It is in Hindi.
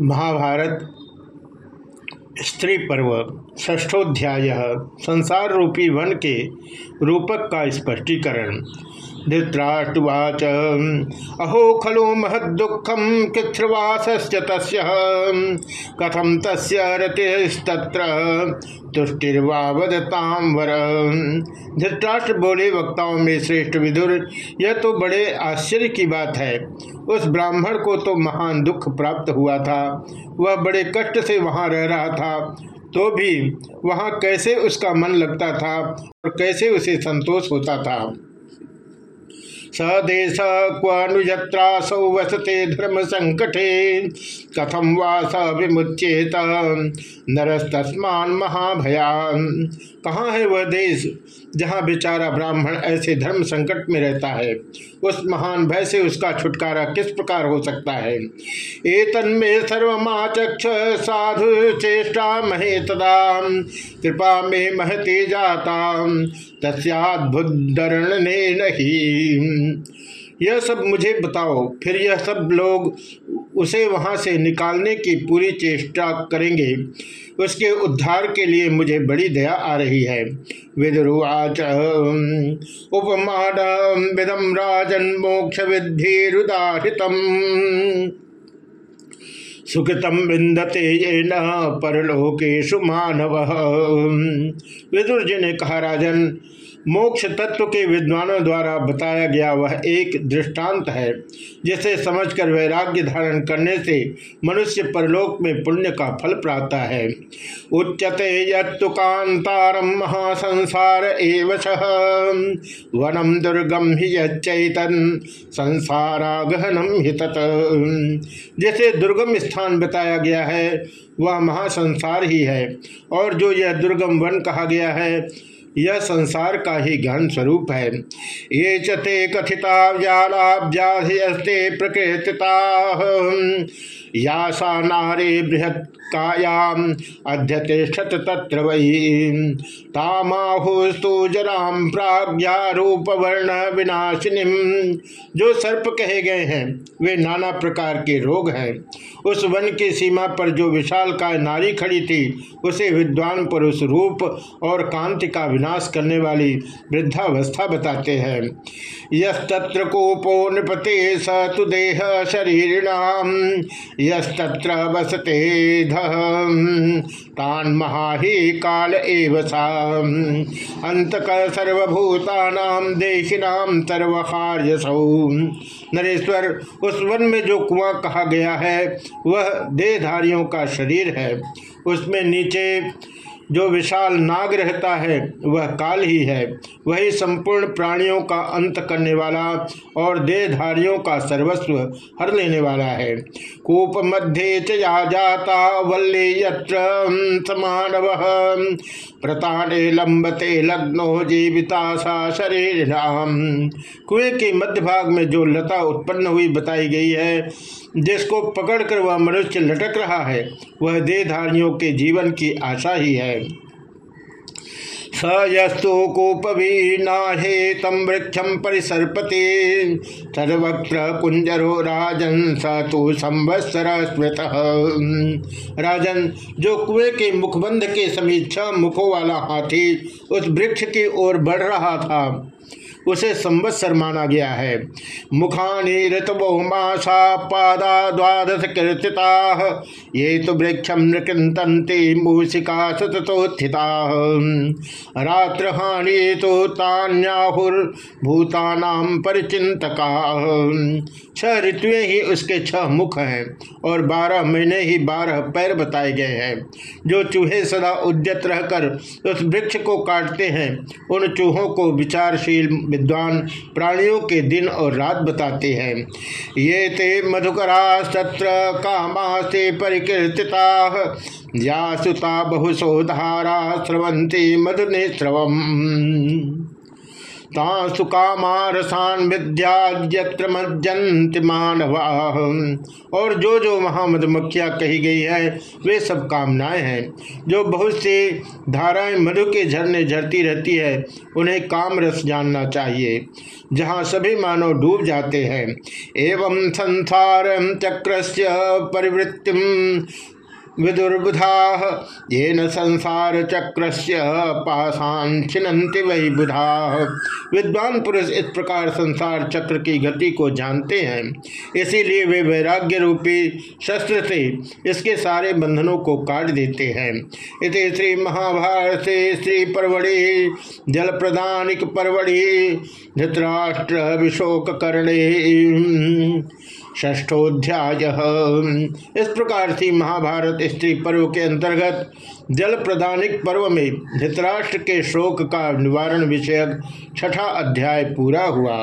महाभारत स्त्री पर्व ष्ठोध्याय संसार रूपी वन के रूपक का स्पष्टीकरण। धृतराष्ट्रवाच अहो खलु महदुखम कृथ्रवास कथम तस्य रतिस्तत्र धृतराष्ट्र बोले वक्ताओं में श्रेष्ठ विदुर, यह तो बड़े आश्चर्य की बात है। उस ब्राह्मण को तो महान दुख प्राप्त हुआ था। वह बड़े कष्ट से वहाँ रह रहा था। तो भी वहाँ कैसे उसका मन लगता था और कैसे उसे संतोष होता था? सदेश क्वनुजत्रासौ वसते धर्म संकटे कथम वा स विमुचेत नरस्तस्मान महाभयान। कहाँ है वह देश जहाँ बेचारा ब्राह्मण ऐसे धर्म संकट में रहता है? उस महान भय से उसका छुटकारा किस प्रकार हो सकता है? साधु चेष्टा महे तदा। कृपा में महते जाता। तस्याद्भुतरण ने नहीं। यह सब मुझे बताओ, फिर यह सब लोग उसे वहाँ से निकालने की पूरी चेष्टा करेंगे। उसके उद्धार के लिए मुझे बड़ी दया आ रही है। विदुरुवाच उपमान विदम राजन मोक्ष विधिरुदाहितम सुखतम विंदते ये न परलोकेशु मानव। विदुर जी ने कहा, राजन, मोक्ष तत्व के विद्वानों द्वारा बताया गया वह एक दृष्टांत है, जिसे समझकर वैराग्य धारण करने से मनुष्य परलोक में पुण्य का फल प्राप्त है। उच्चते यत्तु कांतारम महासंसार एव वनम दुर्गम ही यैतन संसारा गहनम ही तत। जिसे दुर्गम स्थान बताया गया है, वह महासंसार ही है। और जो यह दुर्गम वन कहा गया है, यह संसार का ही गहन स्वरूप है। ये चे कथिता व्यालाब्जास्ते प्रकृतिता। या सा नारे बृहत् कायाम अध्यतिष्ठत तत्र वही तामाहुस्तु जराम प्राज्ञा रूप वर्ण विनाशिनी जो सर्प कहे गए हैं, वे नाना प्रकार के रोग हैं। उस वन की सीमा पर जो विशाल का नारी खड़ी थी, उसे विद्वान पुरुष रूप और कांति का विनाश करने वाली वृद्धावस्था बताते हैं। यत्र कोपो नृपते स तु देह शरीरणाम। यत्र वसते तान महाही काल एव अंत सर्वभूतानाम देशिनाम सर्वहार्यसौ। नरेश्वर, उस वन में जो कुआँ कहा गया है, वह देहधारियों का शरीर है। उसमें नीचे जो विशाल नाग रहता है, वह काल ही है। वही संपूर्ण प्राणियों का अंत करने वाला और देहधारियों का सर्वस्व हर लेने वाला है। कूप मध्य चा जाता वल्ले यत्र समानव। प्रताने लंबते लग्नो जीविता सा शरीर कुएँ के मध्य भाग में जो लता उत्पन्न हुई बताई गई है, जिसको पकड़कर वह मनुष्य लटक रहा है, वह देहधारियों के जीवन की आशा ही है। स यस्तु कूपवीनाहे तम वृक्षम परिसर्पति। तदवक्त्र कुंजरो राजन, स तो संवत्सर स्मृत राजन, जो कुएँ के मुखबंध के समीक्षा मुखों वाला हाथी उस वृक्ष की ओर बढ़ रहा था। उसे संवत्सर माना गया है। मुखानी ऋतुबहुमाशा पादा द्वादश कीर्तिता, ये तो वृक्षम नृकिंतंते मूषिका सततोत्थिता। रात्र हानि तो तान्याहुर्भूतानाम परिचिंतका छह ऋतुएँ ही उसके छह मुख हैं और बारह महीने ही बारह पैर बताए गए हैं। जो चूहे सदा उद्यत रहकर उस वृक्ष को काटते हैं, उन चूहों को विचारशील विद्वान प्राणियों के दिन और रात बताते हैं। ये ते मधुकरा सत्र कामास्ते परिकीर्तिता या सुता बहुशोधारा स्रवंती मधुने स्रवम तासु कामारसान विद्यात्र मज्जंत मानवा। और जो जो वहाँ मधुमक्खियाँ कही गई है, वे सब कामनाएँ हैं। जो बहुत से धाराएँ मधु के झरने झरती रहती है, उन्हें काम रस जानना चाहिए। जहाँ सभी मानव डूब जाते हैं, एवं संसार चक्र परिवृत्ति विदुर्बुधा। ये न संसार चक्र से पाशान छिन्नति वही बुधा। विद्वान पुरुष इस प्रकार संसार चक्र की गति को जानते हैं। इसीलिए वे वैराग्य रूपी शस्त्र से इसके सारे बंधनों को काट देते हैं। इस श्री महाभारत से श्री परवड़ी, जल प्रदानिक परवड़ी, धृतराष्ट्र विशोक करणे। ष्ठोध्याय इस प्रकार से महाभारत स्त्री पर्व के अंतर्गत जल प्रदानिक पर्व में धृतराष्ट्र के शोक का निवारण विषयक छठा अध्याय पूरा हुआ।